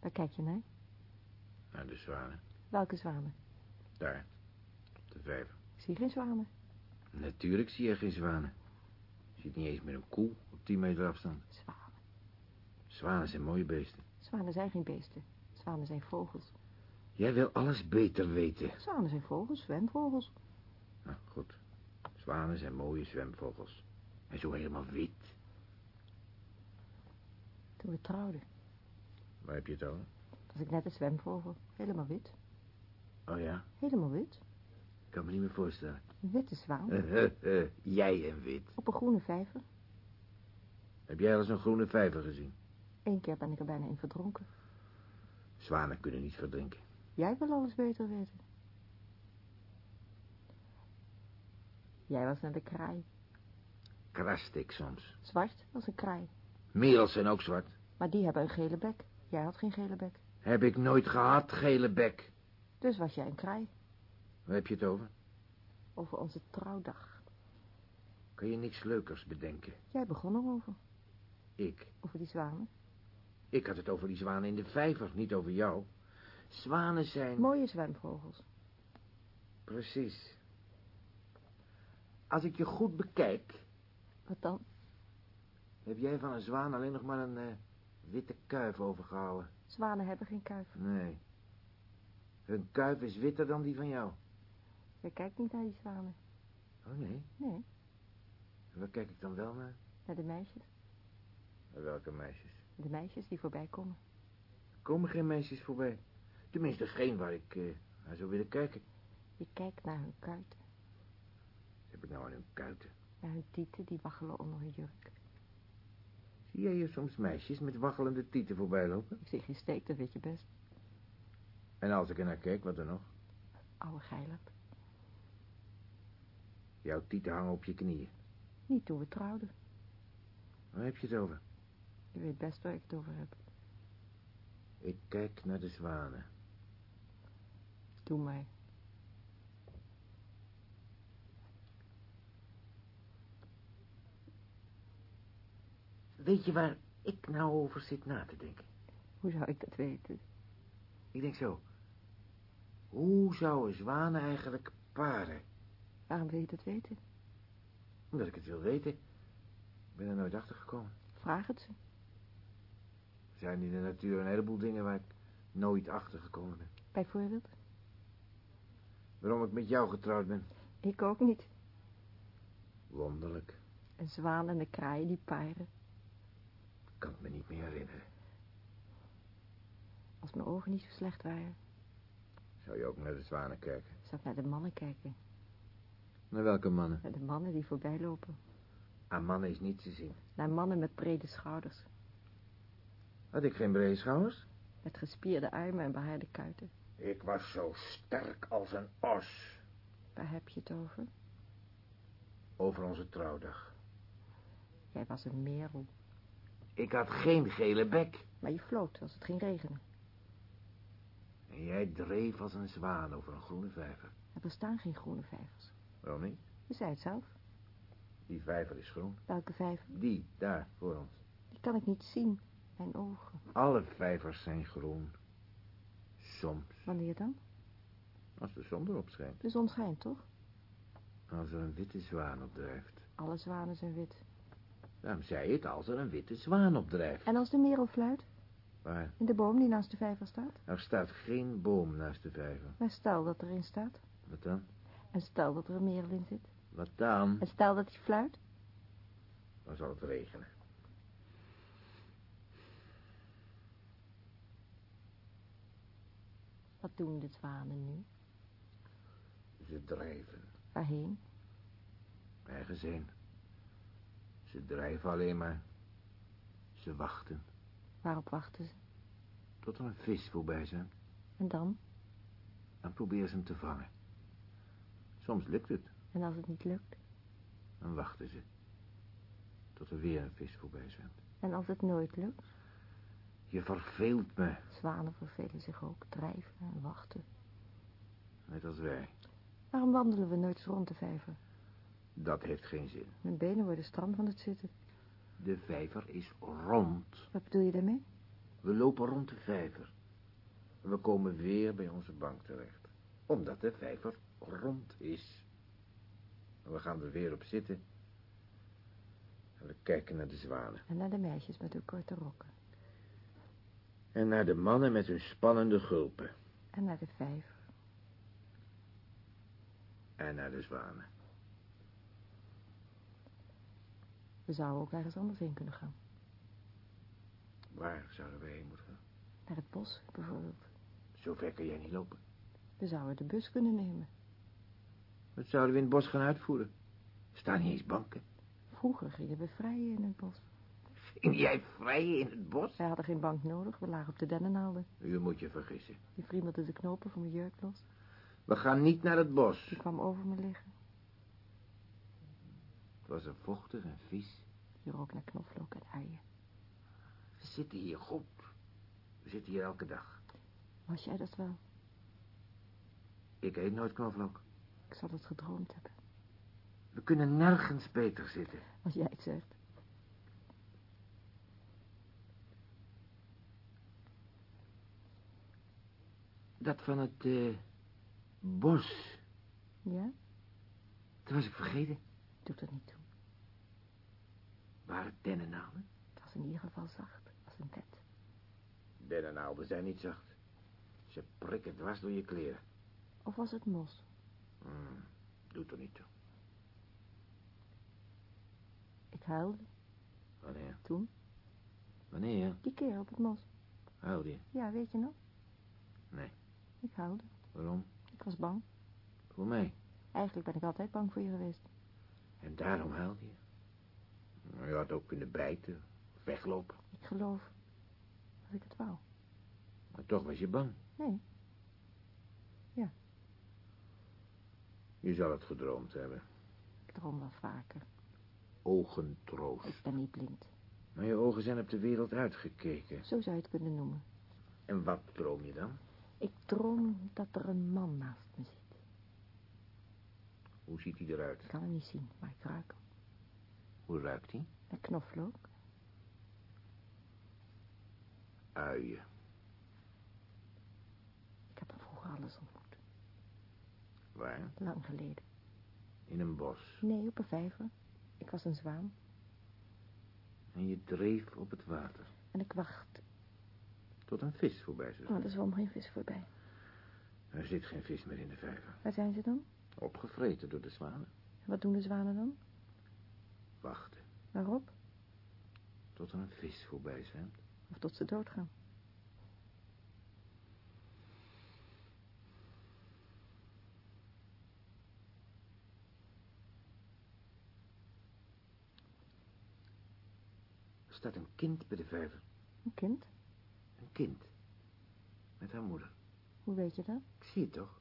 Waar kijk je naar? Naar de zwanen. Welke zwanen? Daar. Op de vijver. Ik zie geen zwanen. Natuurlijk zie je geen zwanen. Je ziet niet eens meer een koe op 10 meter afstand. Zwanen. Zwanen zijn mooie beesten. Zwanen zijn geen beesten. Zwanen zijn vogels. Jij wil alles beter weten. Zwanen zijn vogels, zwemvogels. Nou, goed. Zwanen zijn mooie zwemvogels. En zo helemaal wit. Toen we trouwden, Waar heb je het over? was ik net een zwemvogel. Helemaal wit. Oh ja, Helemaal wit. ik kan me niet meer voorstellen. Een witte zwaan. Jij en wit. Op een groene vijver. Heb jij al eens een groene vijver gezien? Eén keer ben ik er bijna in verdronken. Zwanen kunnen niet verdrinken. Jij wil alles beter weten. Jij was naar de kraai. Krast ik soms. Zwart als een kraai. Merels zijn ook zwart. Maar die hebben een gele bek. Jij had geen gele bek. Heb ik nooit gehad, gele bek. Dus was jij een kraai. Waar heb je het over? Over onze trouwdag. Kan je niks leukers bedenken? Jij begon erover. Ik. Over die zwanen. Ik had het over die zwanen in de vijver, niet over jou. Zwanen zijn... Mooie zwemvogels. Precies. Als ik je goed bekijk, Wat dan? heb jij van een zwaan alleen nog maar een eh, witte kuif overgehouden. Zwanen hebben geen kuif. Nee. Hun kuif is witter dan die van jou. Jij kijkt niet naar die zwanen. Oh nee, Nee, waar kijk ik dan wel naar? naar de meisjes. Welke meisjes? De meisjes die voorbij komen. Er komen geen meisjes voorbij. Tenminste, geen waar ik eh, naar zou willen kijken. Je kijkt naar hun kuiten. Wat heb ik nou aan hun kuiten? Naar hun tieten die waggelen onder hun jurk. Zie jij hier soms meisjes met waggelende tieten voorbij lopen? Ik zie geen steek, dat weet je best. En als ik er naar kijk, wat dan nog? Oude geilert. Jouw tieten hangen op je knieën. Niet toen we trouwden. Waar heb je het over? Je weet best waar ik het over heb. Ik kijk naar de zwanen. Doe maar. Weet je waar ik nou over zit na te denken? Hoe zou ik dat weten? Ik denk zo. Hoe zouden zwanen eigenlijk paren? Waarom wil je dat weten? Omdat ik het wil weten. Ik ben er nooit achter gekomen. Vraag het ze. Er zijn in de natuur een heleboel dingen waar ik nooit achter gekomen ben. Bijvoorbeeld? Waarom ik met jou getrouwd ben. Ik ook niet. Wonderlijk. Een zwaan en een kraai die paren. Kan het me niet meer herinneren. Als mijn ogen niet zo slecht waren, Zou je ook naar de zwanen kijken? zou ik naar de mannen kijken. Naar welke mannen? Naar de mannen die voorbij lopen. Aan mannen is niets te zien. Naar mannen met brede schouders. Had ik geen brede schouders? Met gespierde armen en behaarde kuiten. Ik was zo sterk als een os. Waar heb je het over? Over onze trouwdag. Jij was een merel. Ik had geen gele bek. Maar je floot als het ging regenen. En jij dreef als een zwaan over een groene vijver. Er bestaan geen groene vijvers. Waarom niet? Je zei het zelf. Die vijver is groen. Welke vijver? Die, daar, voor ons. Die kan ik niet zien. Mijn ogen. Alle vijvers zijn groen. Soms. Wanneer dan? Als de zon erop schijnt. De zon schijnt, toch? Als er een witte zwaan op drijft. Alle zwanen zijn wit. Je het, als er een witte zwaan op drijft. En als de merel fluit? Maar In de boom die naast de vijver staat? er staat geen boom naast de vijver. Maar stel dat erin staat. Wat dan? En stel dat er een merel in zit. Wat dan? En stel dat hij fluit. Dan zal het regenen. Wat doen de zwanen nu? Ze drijven. Waarheen? Ergens heen. Ze drijven alleen maar. Ze wachten. Waarop wachten ze? Tot er een vis voorbij zijn. En dan? Dan proberen ze hem te vangen. Soms lukt het. En als het niet lukt? Dan wachten ze. Tot er weer een vis voorbij zijn. En als het nooit lukt? Je verveelt me. Zwanen vervelen zich ook, drijven en wachten. Net als wij. Waarom wandelen we nooit rond de vijver? Dat heeft geen zin. Mijn benen worden stram van het zitten. De vijver is rond. Wat bedoel je daarmee? We lopen rond de vijver. We komen weer bij onze bank terecht. Omdat de vijver rond is. En we gaan er weer op zitten. En we kijken naar de zwanen. En naar de meisjes met hun korte rokken. En naar de mannen met hun spannende gulpen. En naar de vijver. En naar de zwanen. We zouden ook ergens anders heen kunnen gaan. Waar zouden we heen moeten gaan? Naar het bos, bijvoorbeeld. Zo ver kan jij niet lopen. We zouden de bus kunnen nemen. Wat zouden we in het bos gaan uitvoeren? Er staan niet eens banken. Vroeger gingen we vrijen in het bos. Ging jij vrij in het bos? Wij hadden geen bank nodig, we lagen op de dennennaalden. U moet je vergissen. Die friemelde de knopen van mijn jurk los. We gaan niet naar het bos. Die kwam over me liggen. Was er vochtig en vies. Die rook naar knoflook en uien. We zitten hier goed. We zitten hier elke dag. Was jij dat wel? Ik eet nooit knoflook. Ik zal het gedroomd hebben. We kunnen nergens beter zitten. Als jij het zegt. Dat van het eh, bos. Ja? Dat was ik vergeten. Doet er niet toe. Waren dennennaalden? Het was in ieder geval zacht, als een bed. Dennennaalden zijn niet zacht. Ze prikken dwars door je kleren. Of was het mos? Hmm, doet er niet toe. Ik huilde Wanneer? toen. Wanneer? Die keer op het mos. Huilde je? Ja, weet je nog? Nee. Ik huilde. Waarom? Ik was bang. Voor mij. Eigenlijk ben ik altijd bang voor je geweest. En daarom huilde je. Had ook kunnen bijten. Of weglopen. Ik geloof dat ik het wou. Maar toch was je bang. Nee, Je zal het gedroomd hebben. ik droom wel vaker. Ogentroost. Ik ben niet blind. Maar je ogen zijn op de wereld uitgekeken. Zo zou je het kunnen noemen. En wat droom je dan? Ik droom dat er een man naast me zit. Hoe ziet hij eruit? Ik kan hem niet zien, maar ik ruik hem. Hoe ruikt hij? Naar knoflook. Uien. Ik heb hem vroeger alles ontmoet. Waar? Lang geleden. In een bos. Nee, op een vijver. Ik was een zwaan. En je dreef op het water. En ik wacht. Tot een vis voorbij zou Maar er zwom geen vis voorbij. Er zit geen vis meer in de vijver. Waar zijn ze dan? Opgevreten door de zwanen. En wat doen de zwanen dan? Wachten. Waarop? Tot er een vis voorbij zwemt. Of tot ze doodgaan. Er staat een kind bij de vijver. Een kind? Een kind. Met haar moeder. Hoe weet je dat? Ik zie het toch?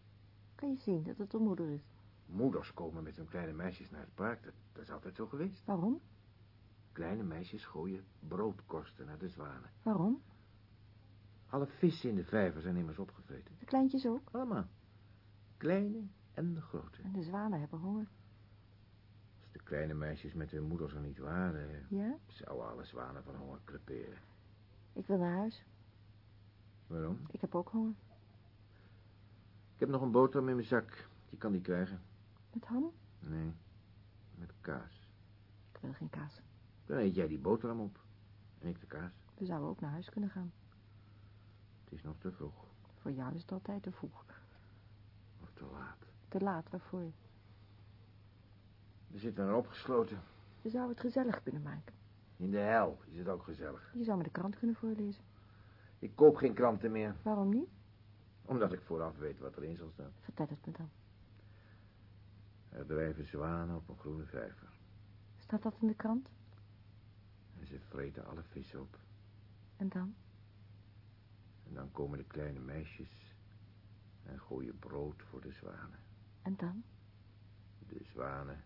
Kan je zien dat het de moeder is? Moeders komen met hun kleine meisjes naar het park. Dat, dat is altijd zo geweest. Waarom? Kleine meisjes gooien broodkorsten naar de zwanen. Waarom? Alle vissen in de vijver zijn immers opgevreten. De kleintjes ook. Allemaal. Kleine en de grote. En de zwanen hebben honger. Als de kleine meisjes met hun moeders er niet waren... Ja? zouden alle zwanen van honger creperen. Ik wil naar huis. Waarom? Ik heb ook honger. Ik heb nog een boterham in mijn zak. Die kan die krijgen. Met ham? Nee, met kaas. Ik wil geen kaas. Dan eet jij die boterham op. En ik de kaas. We zouden ook naar huis kunnen gaan. Het is nog te vroeg. Voor jou is het altijd te vroeg. Of te laat. Te laat, waarvoor? We zitten er opgesloten. We zouden het gezellig kunnen maken. In de hel is het ook gezellig. Je zou me de krant kunnen voorlezen. Ik koop geen kranten meer. Waarom niet? Omdat ik vooraf weet wat erin zal staan. Vertel het me dan. Er drijven zwanen op een groene vijver. Staat dat in de krant? En ze vreten alle vissen op. En dan? En dan komen de kleine meisjes en gooien brood voor de zwanen. En dan? De zwanen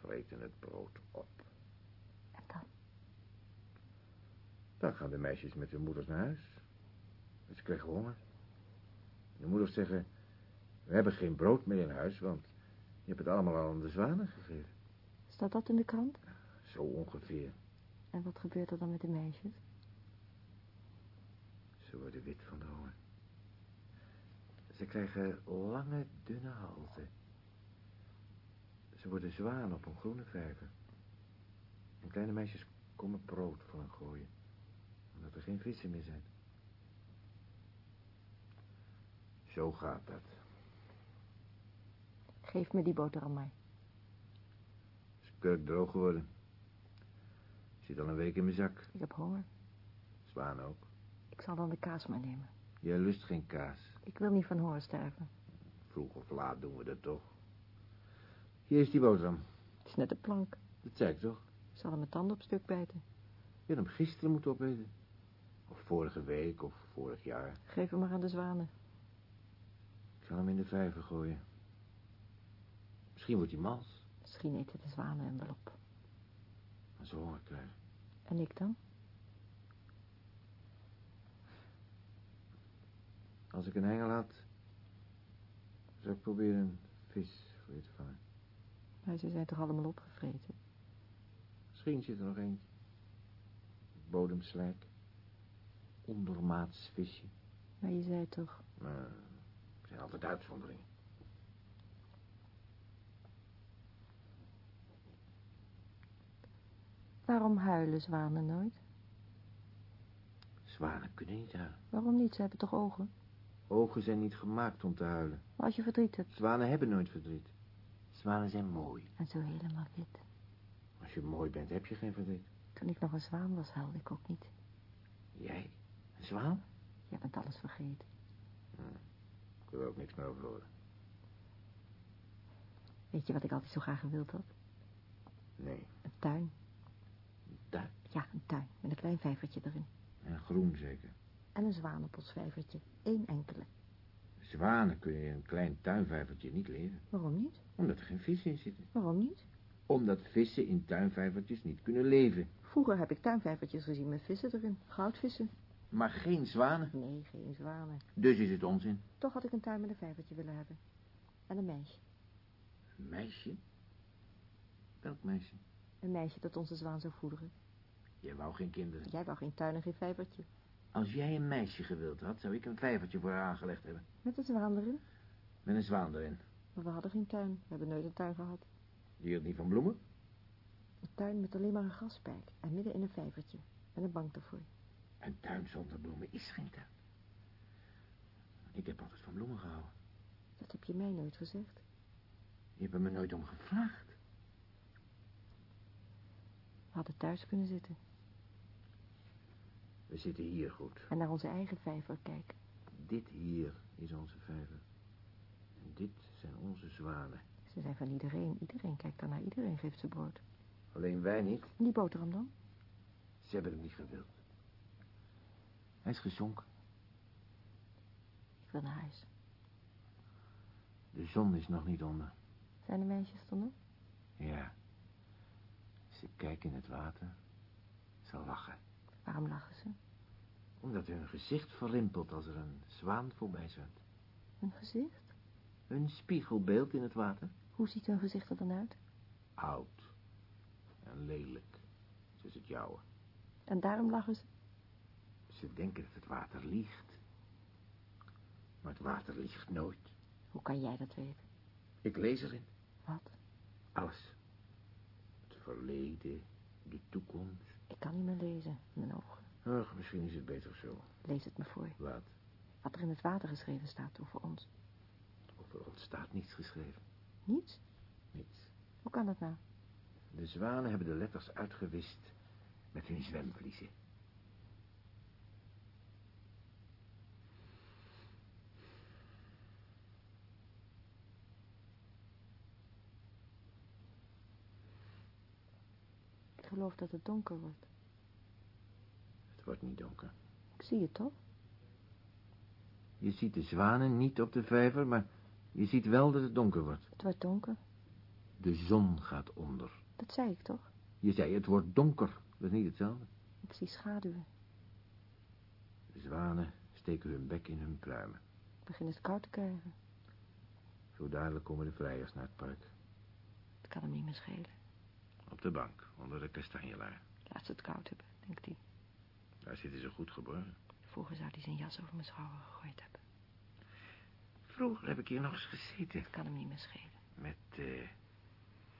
vreten het brood op. En dan? Dan gaan de meisjes met hun moeders naar huis. Ze krijgen honger. De moeders zeggen, we hebben geen brood meer in huis, want je hebt het allemaal al aan de zwanen gegeven. Staat dat in de krant? Zo ongeveer. En wat gebeurt er dan met de meisjes? Ze worden wit van de honger. Ze krijgen lange, dunne halzen. Ze worden zwaan op een groene vijver. En kleine meisjes komen brood voor hen gooien. Omdat er geen vissen meer zijn. Zo gaat dat. Geef me die boterham maar. Is kurk droog geworden. Zit al een week in mijn zak. Ik heb honger. Zwaan ook. Ik zal dan de kaas maar nemen. Jij lust geen kaas. Ik wil niet van honger sterven. Vroeg of laat doen we dat toch. Hier is die boterham. Het is net een plank. Dat zei ik toch? Ik zal er mijn tanden op stuk bijten. Je had hem gisteren moeten opeten. Of vorige week, of vorig jaar. Geef hem maar aan de zwanen. Ik zal hem in de vijver gooien. Misschien wordt hij mals. Misschien eten de zwanen hem wel op. Als ze honger krijgen. En ik dan? Als ik een hengel had, zou ik proberen een vis voor je te vangen. Maar ze zijn toch allemaal opgevreten? Misschien zit er nog eentje. Bodemslijk. Ondermaats visje. Maar je zei toch... Maar er zijn altijd uitzonderingen. Waarom huilen zwanen nooit? Zwanen kunnen niet huilen. Waarom niet? Ze hebben toch ogen? Ogen zijn niet gemaakt om te huilen. Maar als je verdriet hebt. Zwanen hebben nooit verdriet. Zwanen zijn mooi. En zo helemaal wit. Als je mooi bent, heb je geen verdriet. Toen ik nog een zwaan was, huilde ik ook niet. Jij? Een zwaan? Je bent alles vergeten. Ik wil er ook niks meer over horen. Weet je wat ik altijd zo graag gewild had? Nee. Een tuin. Ja, een tuin. Met een klein vijvertje erin. En groen zeker. En een zwaan op ons vijvertje. Eén enkele. Zwanen kunnen in een klein tuinvijvertje niet leven. Waarom niet? Omdat er geen vissen in zitten. Waarom niet? Omdat vissen in tuinvijvertjes niet kunnen leven. Vroeger heb ik tuinvijvertjes gezien met vissen erin. Goudvissen. Maar geen zwanen. Nee, geen zwanen. Dus is het onzin. Toch had ik een tuin met een vijvertje willen hebben. En een meisje. Een meisje? Welk meisje? Een meisje dat onze zwaan zou voederen. Jij wou geen kinderen. Jij wou geen tuin en geen vijvertje. Als jij een meisje gewild had, zou ik een vijvertje voor haar aangelegd hebben. Met een zwaan erin. Met een zwaan erin. Maar we hadden geen tuin. We hebben nooit een tuin gehad. Die hield niet van bloemen? Een tuin met alleen maar een gaspijk. En midden in een vijvertje. En een bank ervoor. Een tuin zonder bloemen is geen tuin. Ik heb altijd van bloemen gehouden. Dat heb je mij nooit gezegd. Je hebt er me nooit om gevraagd. We hadden thuis kunnen zitten. We zitten hier goed. En naar onze eigen vijver kijken. Dit hier is onze vijver. En dit zijn onze zwanen. Ze zijn van iedereen. Iedereen kijkt daarnaar. Iedereen geeft ze brood. Alleen wij niet. En die boterham dan? Ze hebben hem niet gewild. Hij is gezonken. Ik wil naar huis. De zon is nog niet onder. Zijn de meisjes er nog? Ja. Ze kijken in het water. Ze lachen. Waarom lachen ze? Omdat hun gezicht verrimpelt als er een zwaan voorbij zwemt. Hun gezicht? Hun spiegelbeeld in het water. Hoe ziet hun gezicht er dan uit? Oud. En lelijk. Zoals het jouwe. En daarom lachen ze? Ze denken dat het water liegt. Maar het water liegt nooit. Hoe kan jij dat weten? Ik lees erin. Wat? Alles. Het verleden, de toekomst. Ik kan niet meer lezen. Mijn ogen. Ach, misschien is het beter zo. Lees het me voor. Wat? Wat er in het water geschreven staat over ons. Over ons staat niets geschreven. Niets? Niets. Hoe kan dat nou? De zwanen hebben de letters uitgewist met hun zwemvliezen. Geloof dat het donker wordt. Het wordt niet donker. Ik zie het toch? Je ziet de zwanen niet op de vijver, maar je ziet wel dat het donker wordt. Het wordt donker. De zon gaat onder. Dat zei ik toch? Je zei het wordt donker. Dat is niet hetzelfde. Ik zie schaduwen. De zwanen steken hun bek in hun pluimen. Ik begin het koud te krijgen. Zo dadelijk komen de vrijers naar het park. Het kan hem niet meer schelen. Op de bank, onder de kastanjelaar. Laat ze het koud hebben, denkt hij. Daar zitten ze goed geborgen. Vroeger zou hij zijn jas over mijn schouder gegooid hebben. Vroeger heb ik hier nog eens gezeten. Het kan hem niet meer schelen. Met, eh...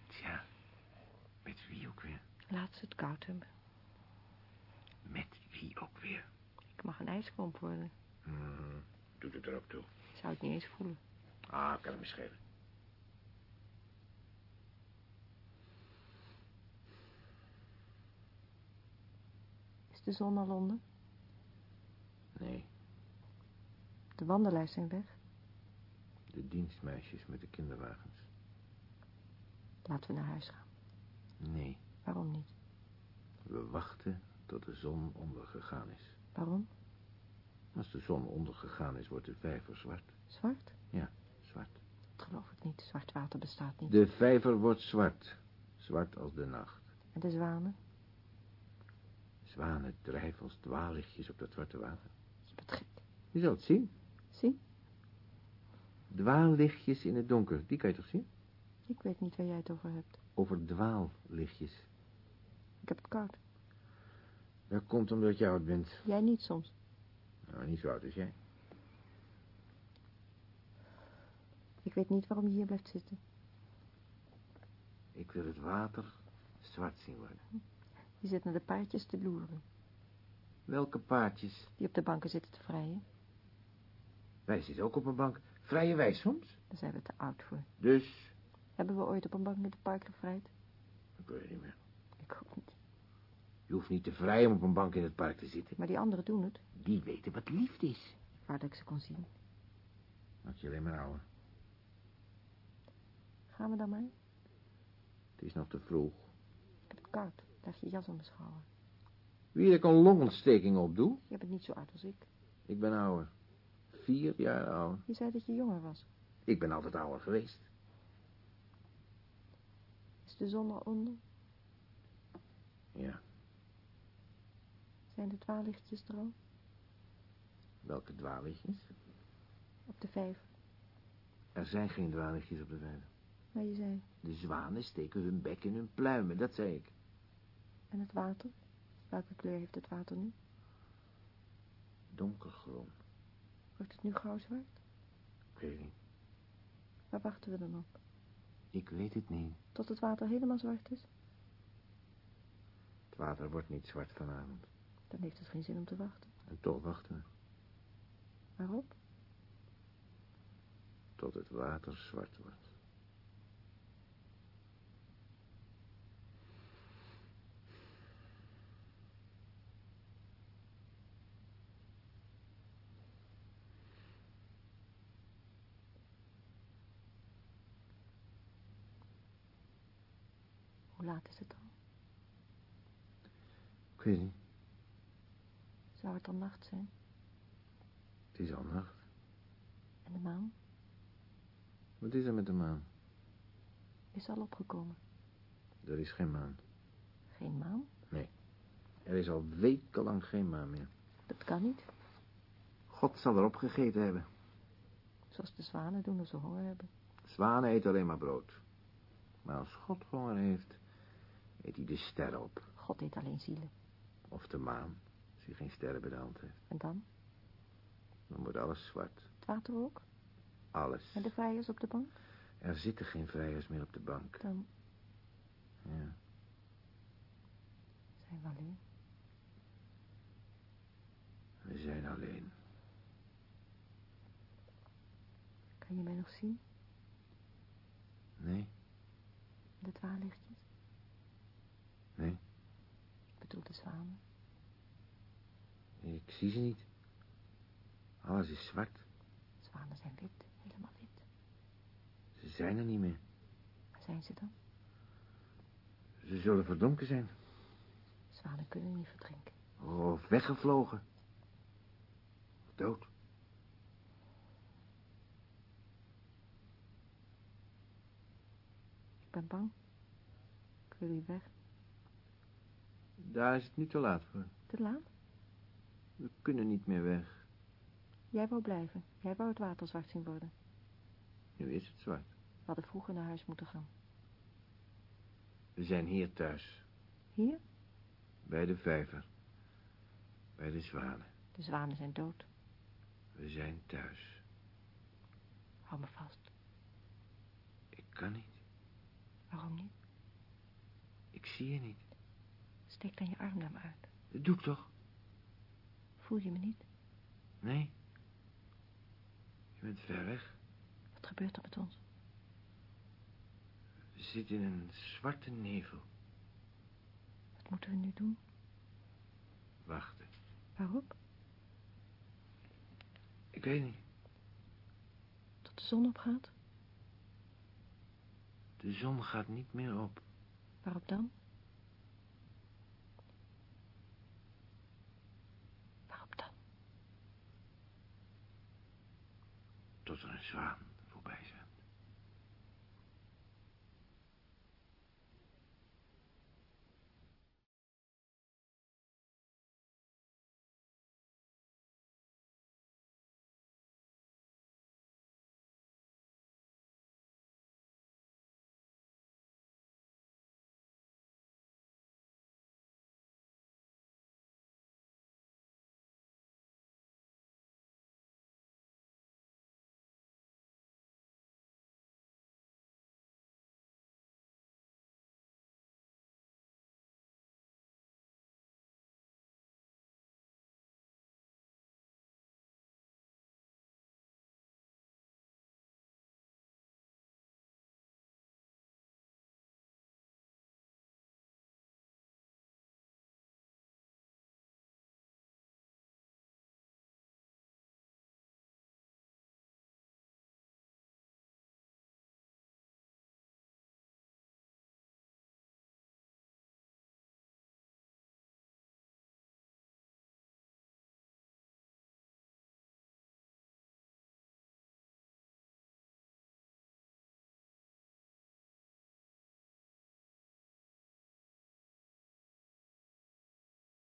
tja, met wie ook weer? Laat ze het koud hebben. Met wie ook weer? Ik mag een ijsklomp worden. Hmm, doet het er ook toe. Zou het niet eens voelen. Ah, kan het me schelen. Is de zon al onder? Nee, De wandelaars zijn weg. de dienstmeisjes met de kinderwagens. Laten we naar huis gaan. Nee, Waarom niet? we wachten tot de zon ondergegaan is. Waarom? Als de zon ondergegaan is, wordt de vijver zwart. Zwart? Ja, zwart. Dat geloof ik niet. Zwart water bestaat niet. De vijver wordt zwart. Zwart als de nacht. En de zwanen? Zwanen drijven als dwaallichtjes op dat zwarte water. Bent gek. Je zal het zien. Zie? Dwaallichtjes in het donker, die kan je toch zien? Ik weet niet waar jij het over hebt. Over dwaallichtjes. Ik heb het koud. Dat komt omdat je oud bent. Jij niet soms. Nou, niet zo oud als jij. Ik weet niet waarom je hier blijft zitten. Ik wil het water zwart zien worden. Je zit naar de paardjes te loeren. Welke paardjes? Die op de banken zitten te vrijen. Wij zitten ook op een bank. Vrije wij soms? Daar zijn we te oud voor. Dus... Hebben we ooit op een bank in het park gevrijd? Ik weet het niet meer. Ik ook niet. Je hoeft niet te vrij om op een bank in het park te zitten. Maar die anderen doen het. Die weten wat liefde is. Wou dat ik ze kon zien. Laat je alleen maar houden. Gaan we dan maar? Het is nog te vroeg. Ik heb het koud. Leg je jas om mijn schouder. Wie ik een longontsteking op doe? Je bent niet zo oud als ik. Ik ben ouder. Vier jaar ouder. Je zei dat je jonger was. Ik ben altijd ouder geweest. Is de zon al onder? Ja. Zijn de dwaallichtjes er al? Welke dwaallichtjes? Op de vijf. Er zijn geen dwaallichtjes op de vijver. Maar je zei. De zwanen steken hun bek in hun pluimen, dat zei ik. En het water? Welke kleur heeft het water nu? Donkergroen. Wordt het nu gauw zwart? Ik weet niet. Waar wachten we dan op? Ik weet het niet. Tot het water helemaal zwart is? Het water wordt niet zwart vanavond. Dan heeft het geen zin om te wachten. En toch wachten we. Waarop? Tot het water zwart wordt. Hoe laat is het dan? Ik weet niet. Zou het dan nacht zijn? Het is al nacht. En de maan Wat is er met de maan? is al opgekomen. Er is geen maan. Geen maan? Er is al wekenlang geen maan meer. Dat kan niet. God zal erop gegeten hebben. Zoals de zwanen doen als ze honger hebben. Zwanen eten alleen maar brood. Maar als God honger heeft, eet hij de sterren op. God eet alleen zielen. Of de maan, als hij geen sterren bij de hand heeft. En dan? Dan wordt alles zwart. Het water ook? Alles. En de vrijers op de bank? Er zitten geen vrijers meer op de bank. Dan Ja. zijn we alleen. We zijn alleen. Kan je mij nog zien? Nee, De dwaallichtjes? nee. Zwanen. Ik zie ze niet. Alles is zwart. Zwanen zijn wit. Helemaal wit. Ze zijn er niet meer. Waar zijn ze dan? Ze zullen verdronken zijn. Zwanen kunnen niet verdrinken. Of weggevlogen. Of dood. Ik ben bang. Ik wil hier weg. Daar is het nu te laat voor. Te laat? We kunnen niet meer weg. Jij wou blijven. Jij wou het water zwart zien worden. Nu is het zwart. We hadden vroeger naar huis moeten gaan. We zijn hier thuis. Hier? Bij de vijver. Bij de zwanen. De zwanen zijn dood. We zijn thuis. Hou me vast. Ik kan niet. Waarom niet? Ik zie je niet. Steek dan je arm naar me uit. Dat doe ik toch? Voel je me niet? Nee. Je bent ver weg. Wat gebeurt er met ons? We zitten in een zwarte nevel. Wat moeten we nu doen? Wachten. Waarop? Ik weet niet. Tot de zon opgaat? De zon gaat niet meer op. Waarop dan? Waarop dan?